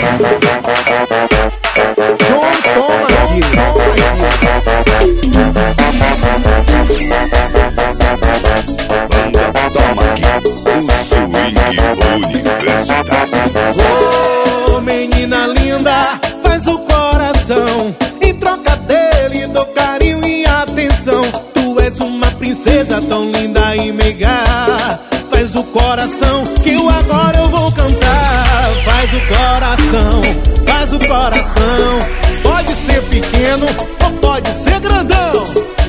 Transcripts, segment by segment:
John, toma aqui, toma aqui. O swing universitário. Ô menina linda, faz o coração Em troca dele dou carinho e atenção Tu és uma princesa tão linda e meiga Faz o coração que eu agora eu vou cantar Faz o coração, faz o coração. Pode ser pequeno ou pode ser grandão.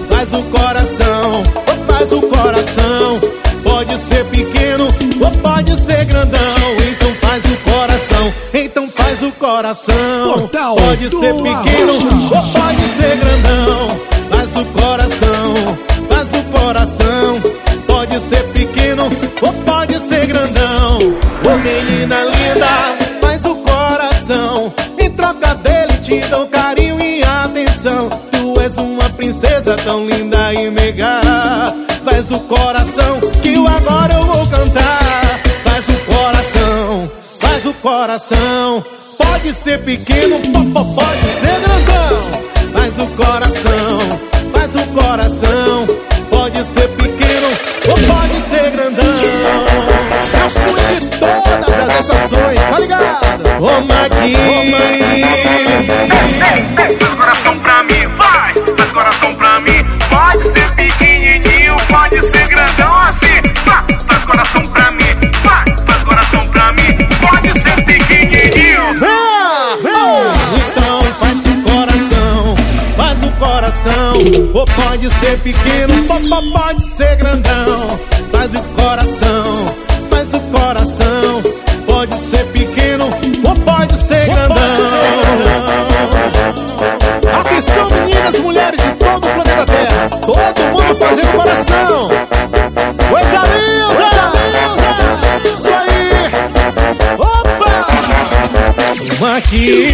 Faz o coração, ou faz o coração. Pode ser pequeno ou pode ser grandão. Então faz o coração, então faz o coração. Portal Pode ser pequeno Troca dele te dou carinho e atenção. Tu és uma princesa tão linda e mega. Faz o coração que eu agora eu vou cantar. Faz o coração, faz o coração. Pode ser pequeno, po- po- pode ser grandão. Faz o coração, faz o coração. Pode ser pequeno ou pode ser grandão. É o de todas as estações, tá ligado? Ô Magui Faz coração Ou pode ser pequeno, po- po- pode ser grandão Faz o coração, faz o coração Pode ser pequeno ou pode ser grandão Atenção, meninas mulheres de todo o planeta Terra. Todo mundo fazendo coração. Coisa linda! Isso aí! Opa! Aqui,